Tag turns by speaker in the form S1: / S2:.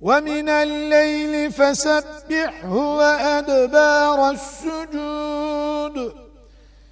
S1: ومن الليل فسبحه وأدبار السجود.